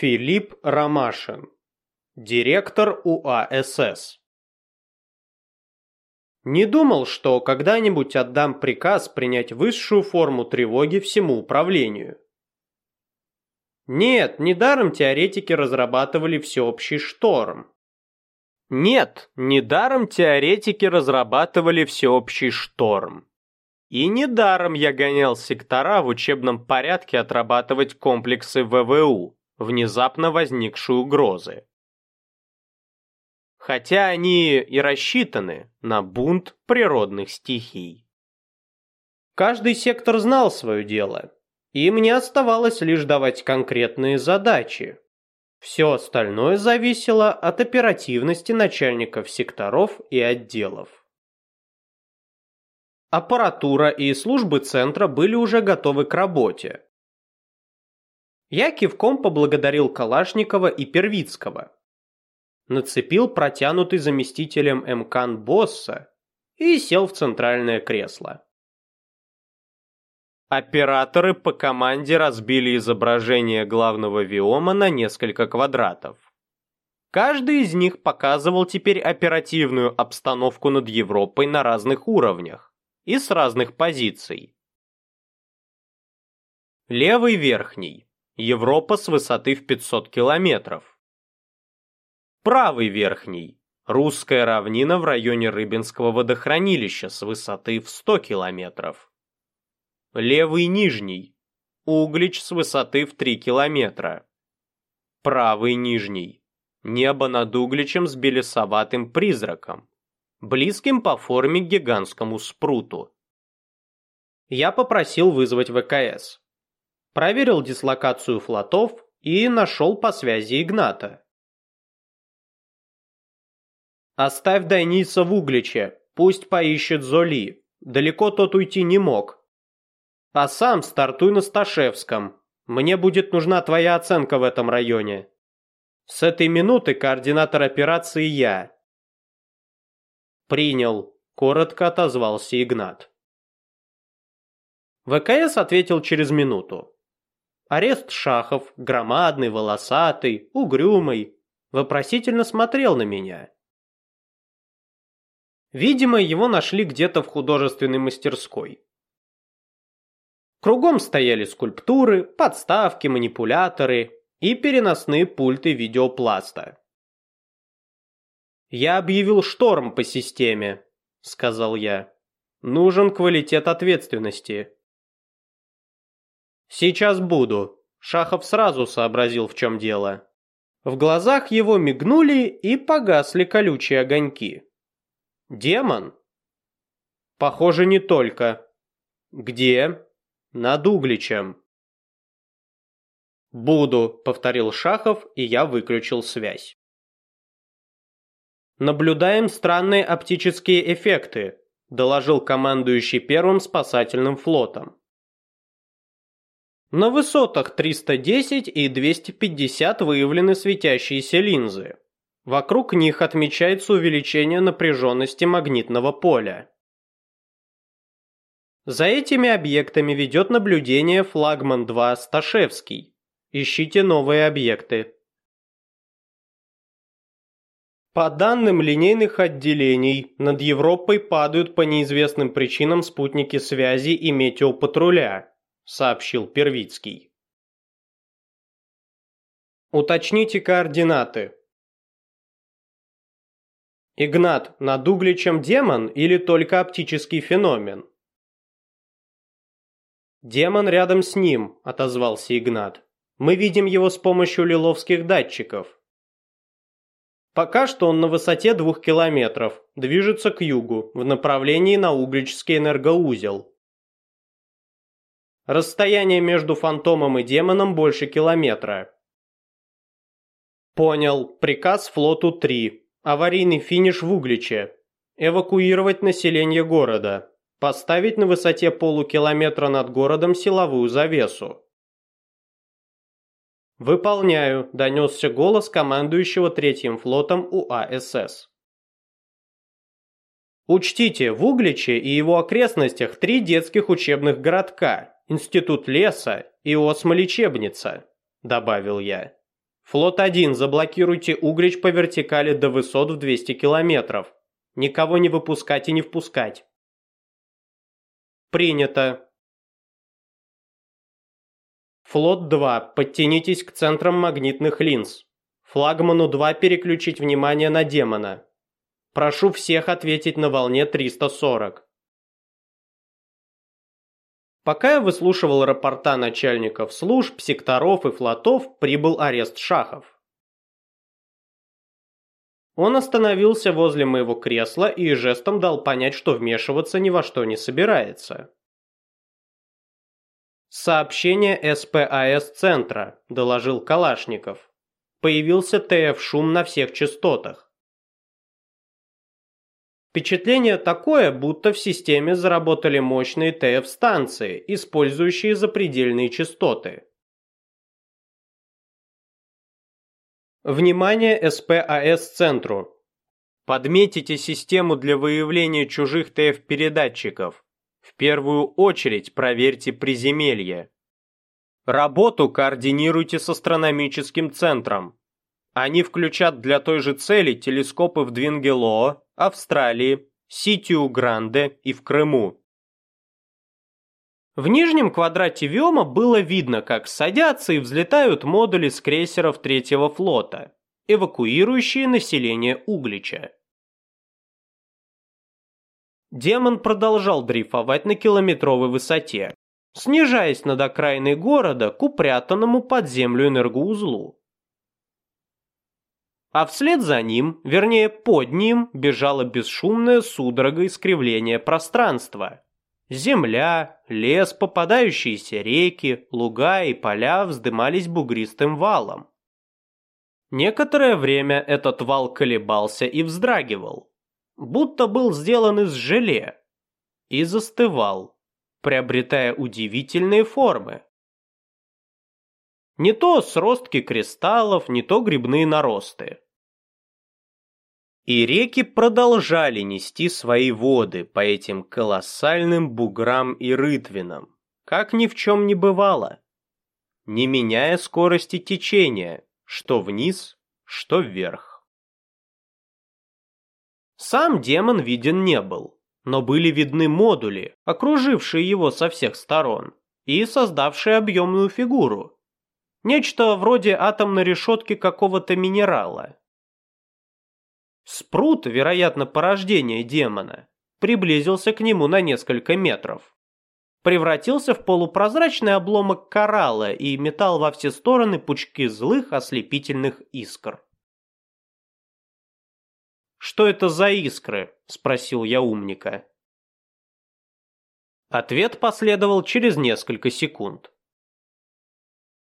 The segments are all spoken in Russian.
Филипп Ромашин, директор УАСС. Не думал, что когда-нибудь отдам приказ принять высшую форму тревоги всему управлению. Нет, недаром теоретики разрабатывали всеобщий шторм. Нет, недаром теоретики разрабатывали всеобщий шторм. И недаром я гонял сектора в учебном порядке отрабатывать комплексы ВВУ внезапно возникшей угрозы. Хотя они и рассчитаны на бунт природных стихий. Каждый сектор знал свое дело, и мне оставалось лишь давать конкретные задачи. Все остальное зависело от оперативности начальников секторов и отделов. Аппаратура и службы центра были уже готовы к работе, я кивком поблагодарил Калашникова и Первицкого. Нацепил протянутый заместителем МКАН босса и сел в центральное кресло. Операторы по команде разбили изображение главного виома на несколько квадратов. Каждый из них показывал теперь оперативную обстановку над Европой на разных уровнях и с разных позиций. Левый верхний Европа с высоты в 500 километров. Правый верхний. Русская равнина в районе Рыбинского водохранилища с высоты в 100 километров. Левый нижний. Углич с высоты в 3 километра. Правый нижний. Небо над Угличем с белесоватым призраком, близким по форме к гигантскому спруту. Я попросил вызвать ВКС проверил дислокацию флотов и нашел по связи Игната. «Оставь Дайниса в Угличе, пусть поищет Золи, далеко тот уйти не мог. А сам стартуй на Сташевском, мне будет нужна твоя оценка в этом районе. С этой минуты координатор операции я». «Принял», — коротко отозвался Игнат. ВКС ответил через минуту. Арест Шахов, громадный, волосатый, угрюмый, вопросительно смотрел на меня. Видимо, его нашли где-то в художественной мастерской. Кругом стояли скульптуры, подставки, манипуляторы и переносные пульты видеопласта. «Я объявил шторм по системе», — сказал я. «Нужен квалитет ответственности. «Сейчас буду». Шахов сразу сообразил, в чем дело. В глазах его мигнули и погасли колючие огоньки. «Демон?» «Похоже, не только». «Где?» «Над Угличем». «Буду», — повторил Шахов, и я выключил связь. «Наблюдаем странные оптические эффекты», — доложил командующий первым спасательным флотом. На высотах 310 и 250 выявлены светящиеся линзы. Вокруг них отмечается увеличение напряженности магнитного поля. За этими объектами ведет наблюдение флагман-2 Сташевский. Ищите новые объекты. По данным линейных отделений, над Европой падают по неизвестным причинам спутники связи и метеопатруля сообщил Первицкий. Уточните координаты. Игнат, над Угличем демон или только оптический феномен? Демон рядом с ним, отозвался Игнат. Мы видим его с помощью лиловских датчиков. Пока что он на высоте двух километров, движется к югу, в направлении на Угличский энергоузел. Расстояние между фантомом и демоном больше километра. Понял. Приказ флоту 3. Аварийный финиш в Угличе. Эвакуировать население города. Поставить на высоте полукилометра над городом силовую завесу. «Выполняю», – донесся голос командующего третьим флотом УАСС. Учтите, в Угличе и его окрестностях три детских учебных городка, Институт леса и осмолечебница», – добавил я. Флот-1, заблокируйте Угрич по вертикали до высот в 200 километров. Никого не выпускать и не впускать. Принято. Флот-2, подтянитесь к центрам магнитных линз. Флагману-2 переключить внимание на демона. Прошу всех ответить на волне 340. Пока я выслушивал рапорта начальников служб, секторов и флотов, прибыл арест Шахов. Он остановился возле моего кресла и жестом дал понять, что вмешиваться ни во что не собирается. «Сообщение СПАС-центра», – доложил Калашников. Появился ТФ-шум на всех частотах. Впечатление такое, будто в системе заработали мощные ТФ-станции, использующие запредельные частоты. Внимание СПАС-центру. Подметите систему для выявления чужих ТФ-передатчиков. В первую очередь проверьте приземелье. Работу координируйте с астрономическим центром. Они включат для той же цели телескопы в Двингелоо, Австралии, Ситиу-Гранде и в Крыму. В нижнем квадрате Виома было видно, как садятся и взлетают модули с крейсеров Третьего флота, эвакуирующие население Углича. Демон продолжал дрейфовать на километровой высоте, снижаясь над окраиной города к упрятанному под землю энергоузлу а вслед за ним, вернее под ним, бежала бесшумная судорога искривления пространства. Земля, лес, попадающиеся реки, луга и поля вздымались бугристым валом. Некоторое время этот вал колебался и вздрагивал, будто был сделан из желе, и застывал, приобретая удивительные формы. Не то сростки кристаллов, не то грибные наросты. И реки продолжали нести свои воды по этим колоссальным буграм и рытвинам, как ни в чем не бывало, не меняя скорости течения, что вниз, что вверх. Сам демон виден не был, но были видны модули, окружившие его со всех сторон и создавшие объемную фигуру, Нечто вроде атомной решетки какого-то минерала. Спрут, вероятно, порождение демона, приблизился к нему на несколько метров. Превратился в полупрозрачный обломок коралла и метал во все стороны пучки злых ослепительных искр. «Что это за искры?» – спросил я умника. Ответ последовал через несколько секунд.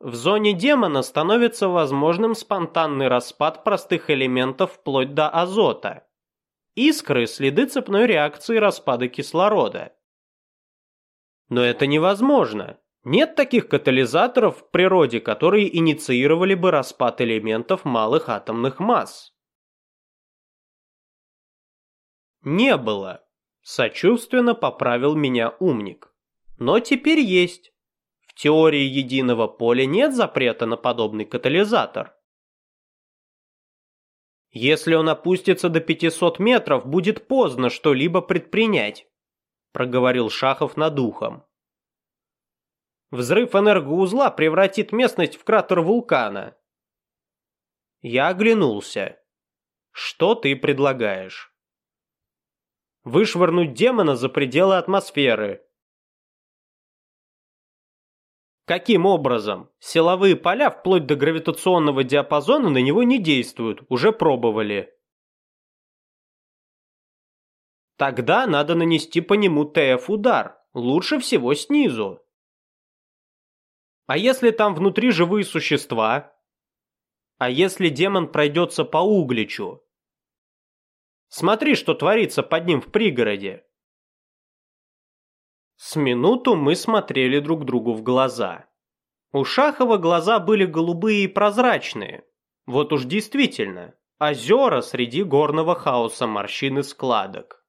В зоне демона становится возможным спонтанный распад простых элементов вплоть до азота. Искры – следы цепной реакции распада кислорода. Но это невозможно. Нет таких катализаторов в природе, которые инициировали бы распад элементов малых атомных масс. Не было. Сочувственно поправил меня умник. Но теперь есть теории единого поля нет запрета на подобный катализатор. Если он опустится до 500 метров, будет поздно что-либо предпринять, проговорил Шахов над ухом. Взрыв энергоузла превратит местность в кратер вулкана. Я оглянулся. Что ты предлагаешь? Вышвырнуть демона за пределы атмосферы, Каким образом? Силовые поля вплоть до гравитационного диапазона на него не действуют, уже пробовали. Тогда надо нанести по нему ТФ-удар, лучше всего снизу. А если там внутри живые существа? А если демон пройдется по угличу? Смотри, что творится под ним в пригороде. С минуту мы смотрели друг другу в глаза. У Шахова глаза были голубые и прозрачные. Вот уж действительно, озера среди горного хаоса морщин и складок.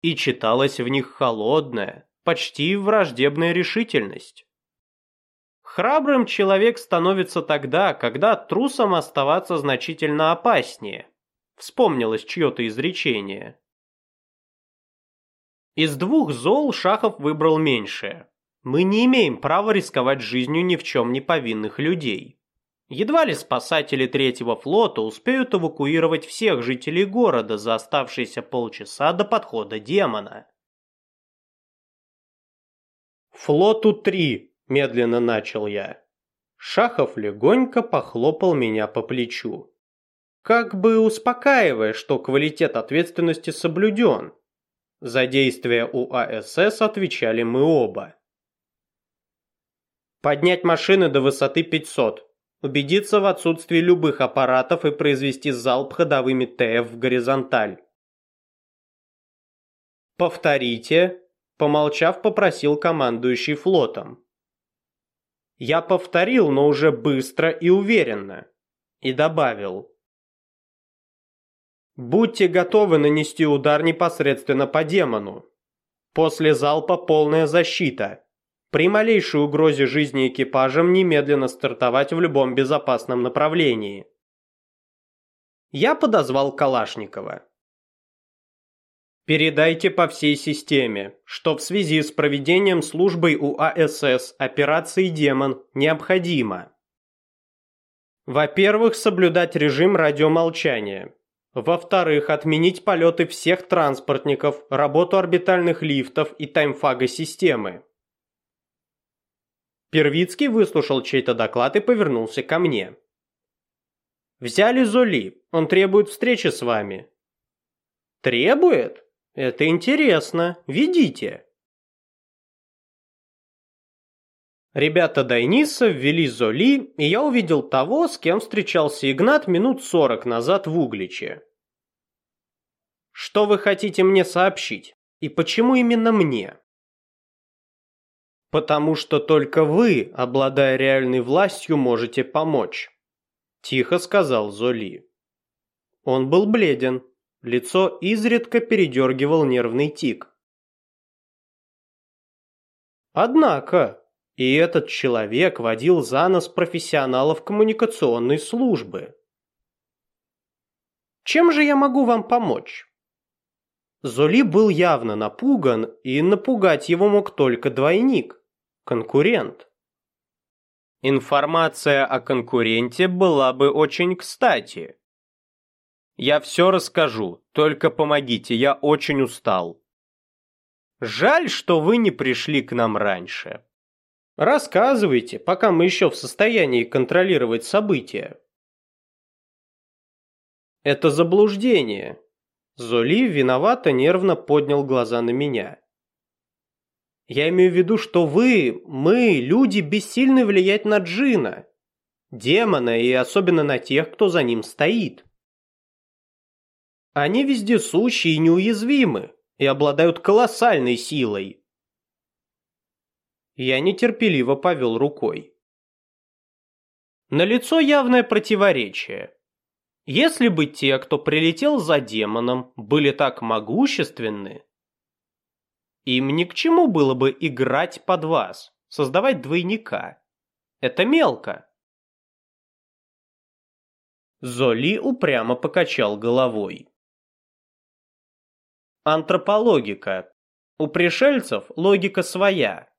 И читалась в них холодная, почти враждебная решительность. Храбрым человек становится тогда, когда трусом оставаться значительно опаснее. Вспомнилось чье-то изречение. Из двух зол Шахов выбрал меньшее. Мы не имеем права рисковать жизнью ни в чем не повинных людей. Едва ли спасатели третьего флота успеют эвакуировать всех жителей города за оставшиеся полчаса до подхода демона. «Флоту три», – медленно начал я. Шахов легонько похлопал меня по плечу. Как бы успокаивая, что квалитет ответственности соблюден. За действия УАСС отвечали мы оба. Поднять машины до высоты 500. Убедиться в отсутствии любых аппаратов и произвести залп ходовыми ТФ в горизонталь. Повторите, Помолчав, попросил командующий флотом. Я повторил, но уже быстро и уверенно. И добавил. Будьте готовы нанести удар непосредственно по демону. После залпа полная защита. При малейшей угрозе жизни экипажам немедленно стартовать в любом безопасном направлении. Я подозвал Калашникова. Передайте по всей системе, что в связи с проведением службой УАСС операции «Демон» необходимо. Во-первых, соблюдать режим радиомолчания. Во-вторых, отменить полеты всех транспортников, работу орбитальных лифтов и таймфага системы. Первицкий выслушал чей-то доклад и повернулся ко мне. «Взяли Золи, он требует встречи с вами». «Требует?» Это интересно. Ведите. Ребята Дайниса ввели Золи, и я увидел того, с кем встречался Игнат минут сорок назад в Угличе. Что вы хотите мне сообщить? И почему именно мне? Потому что только вы, обладая реальной властью, можете помочь. Тихо сказал Золи. Он был бледен, Лицо изредка передергивал нервный тик. Однако, и этот человек водил за нос профессионалов коммуникационной службы. Чем же я могу вам помочь? Золи был явно напуган, и напугать его мог только двойник, конкурент. Информация о конкуренте была бы очень кстати. Я все расскажу, только помогите, я очень устал. Жаль, что вы не пришли к нам раньше. Рассказывайте, пока мы еще в состоянии контролировать события. Это заблуждение. Золи виновато нервно поднял глаза на меня. Я имею в виду, что вы, мы, люди, бессильны влиять на Джина, демона и особенно на тех, кто за ним стоит. Они вездесущи и неуязвимы, и обладают колоссальной силой. Я нетерпеливо повел рукой. На лицо явное противоречие. Если бы те, кто прилетел за демоном, были так могущественны, им ни к чему было бы играть под вас, создавать двойника. Это мелко. Золи упрямо покачал головой. Антропологика. У пришельцев логика своя.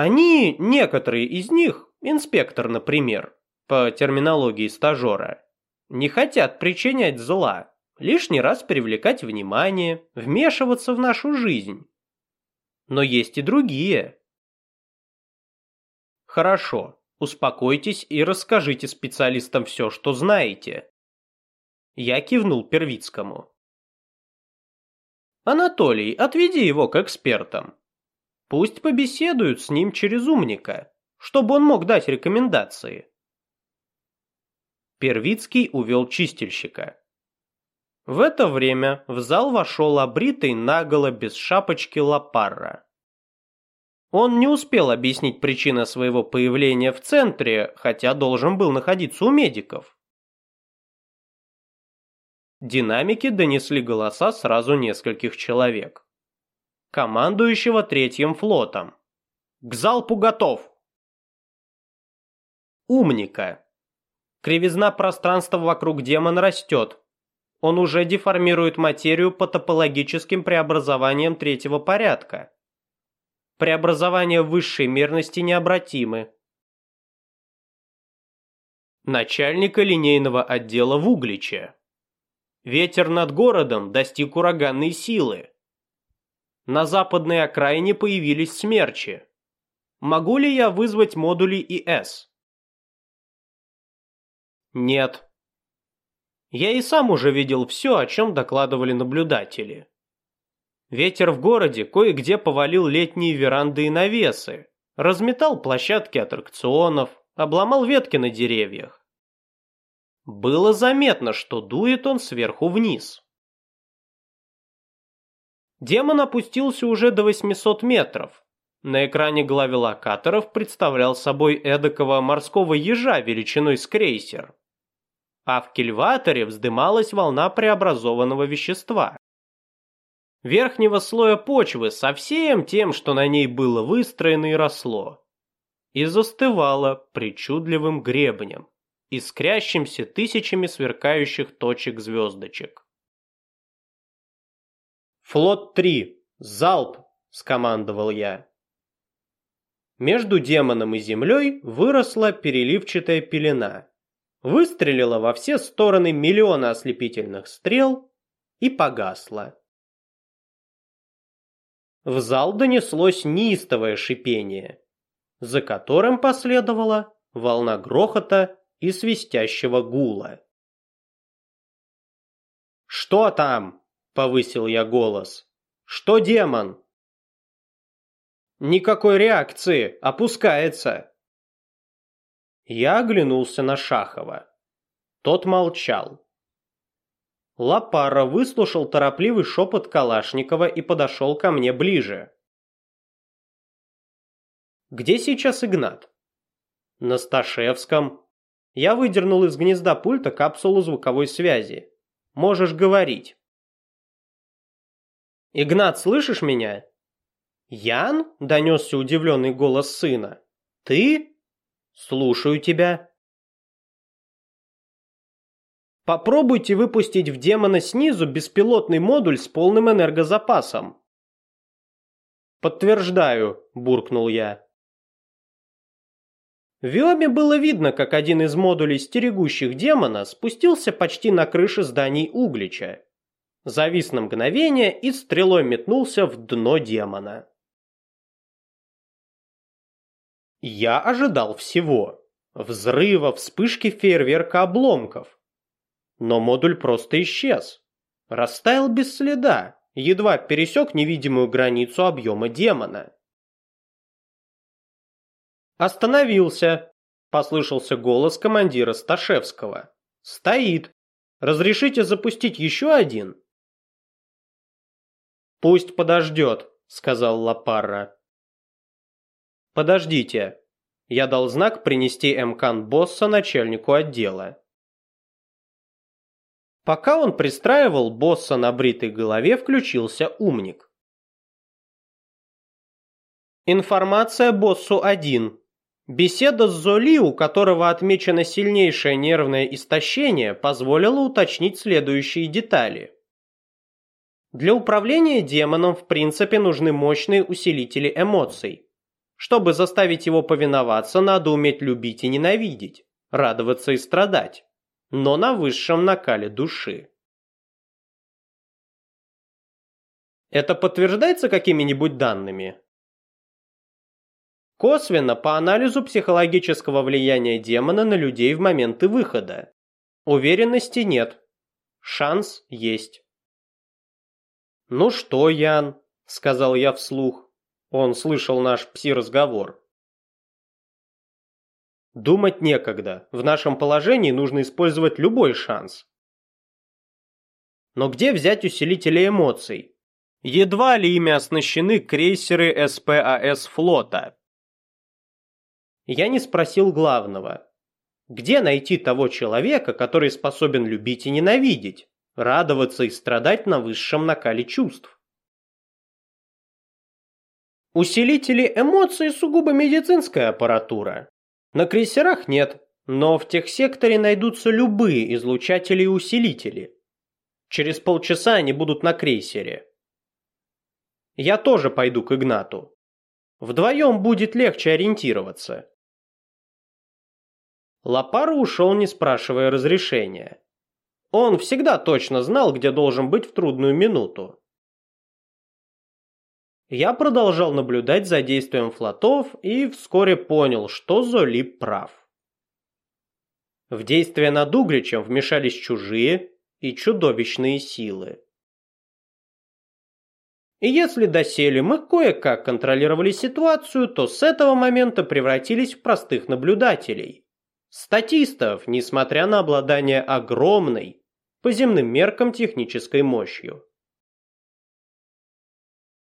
Они, некоторые из них, инспектор, например, по терминологии стажера, не хотят причинять зла, лишний раз привлекать внимание, вмешиваться в нашу жизнь. Но есть и другие. Хорошо, успокойтесь и расскажите специалистам все, что знаете. Я кивнул Первицкому. Анатолий, отведи его к экспертам. Пусть побеседуют с ним через умника, чтобы он мог дать рекомендации. Первицкий увел чистильщика. В это время в зал вошел обритый наголо без шапочки Лапарра. Он не успел объяснить причину своего появления в центре, хотя должен был находиться у медиков. Динамики донесли голоса сразу нескольких человек. Командующего третьим флотом. «К залпу готов!» умника. Кривизна пространства вокруг демона растет. Он уже деформирует материю по топологическим преобразованиям третьего порядка. Преобразования высшей мерности необратимы. Начальника линейного отдела в Угличе. Ветер над городом достиг ураганной силы. На западной окраине появились смерчи. Могу ли я вызвать модули ИС? Нет. Я и сам уже видел все, о чем докладывали наблюдатели. Ветер в городе кое-где повалил летние веранды и навесы, разметал площадки аттракционов, обломал ветки на деревьях. Было заметно, что дует он сверху вниз. Демон опустился уже до 800 метров. На экране главелокаторов представлял собой эдакого морского ежа величиной с крейсер. А в кильваторе вздымалась волна преобразованного вещества. Верхнего слоя почвы со всем тем, что на ней было выстроено и росло. И застывало причудливым гребнем, искрящимся тысячами сверкающих точек звездочек. «Флот-3! Залп!» – скомандовал я. Между демоном и землей выросла переливчатая пелена. Выстрелила во все стороны миллионы ослепительных стрел и погасла. В зал донеслось неистовое шипение, за которым последовала волна грохота и свистящего гула. «Что там?» Повысил я голос. Что демон? Никакой реакции, опускается. Я оглянулся на Шахова. Тот молчал. Лапара выслушал торопливый шепот Калашникова и подошел ко мне ближе. «Где сейчас Игнат?» «На Сташевском». Я выдернул из гнезда пульта капсулу звуковой связи. «Можешь говорить». «Игнат, слышишь меня?» «Ян?» – донесся удивленный голос сына. «Ты?» «Слушаю тебя». Попробуйте выпустить в демона снизу беспилотный модуль с полным энергозапасом. Подтверждаю, буркнул я. В Виоме было видно, как один из модулей стерегущих демона спустился почти на крыше зданий Углича завис на мгновение и стрелой метнулся в дно демона. Я ожидал всего. Взрыва, вспышки фейерверка обломков. Но модуль просто исчез. Растаял без следа, едва пересек невидимую границу объема демона. «Остановился!» – послышался голос командира Сташевского. «Стоит! Разрешите запустить еще один?» «Пусть подождет», — сказал Лапарра. «Подождите». Я дал знак принести Мкан босса начальнику отдела. Пока он пристраивал босса на бритой голове, включился умник. Информация боссу 1. Беседа с Золи, у которого отмечено сильнейшее нервное истощение, позволила уточнить следующие детали. Для управления демоном в принципе нужны мощные усилители эмоций. Чтобы заставить его повиноваться, надо уметь любить и ненавидеть, радоваться и страдать, но на высшем накале души. Это подтверждается какими-нибудь данными? Косвенно по анализу психологического влияния демона на людей в моменты выхода. Уверенности нет. Шанс есть. «Ну что, Ян?» – сказал я вслух. Он слышал наш пси-разговор. Думать некогда. В нашем положении нужно использовать любой шанс. Но где взять усилители эмоций? Едва ли ими оснащены крейсеры СПАС флота. Я не спросил главного. Где найти того человека, который способен любить и ненавидеть? Радоваться и страдать на высшем накале чувств. Усилители эмоций сугубо медицинская аппаратура. На крейсерах нет, но в техсекторе найдутся любые излучатели и усилители. Через полчаса они будут на крейсере. Я тоже пойду к Игнату. Вдвоем будет легче ориентироваться. Лапару ушел, не спрашивая разрешения. Он всегда точно знал, где должен быть в трудную минуту. Я продолжал наблюдать за действием флотов и вскоре понял, что Золи прав. В действия над Угричем вмешались чужие и чудовищные силы. И если доселе мы кое-как контролировали ситуацию, то с этого момента превратились в простых наблюдателей. Статистов, несмотря на обладание огромной, по земным меркам технической мощью.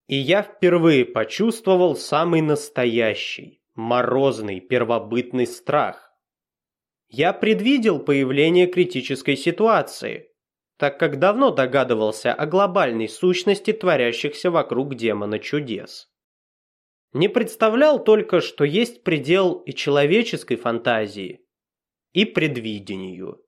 И я впервые почувствовал самый настоящий, морозный, первобытный страх. Я предвидел появление критической ситуации, так как давно догадывался о глобальной сущности творящихся вокруг демона чудес. Не представлял только, что есть предел и человеческой фантазии, и предвидению.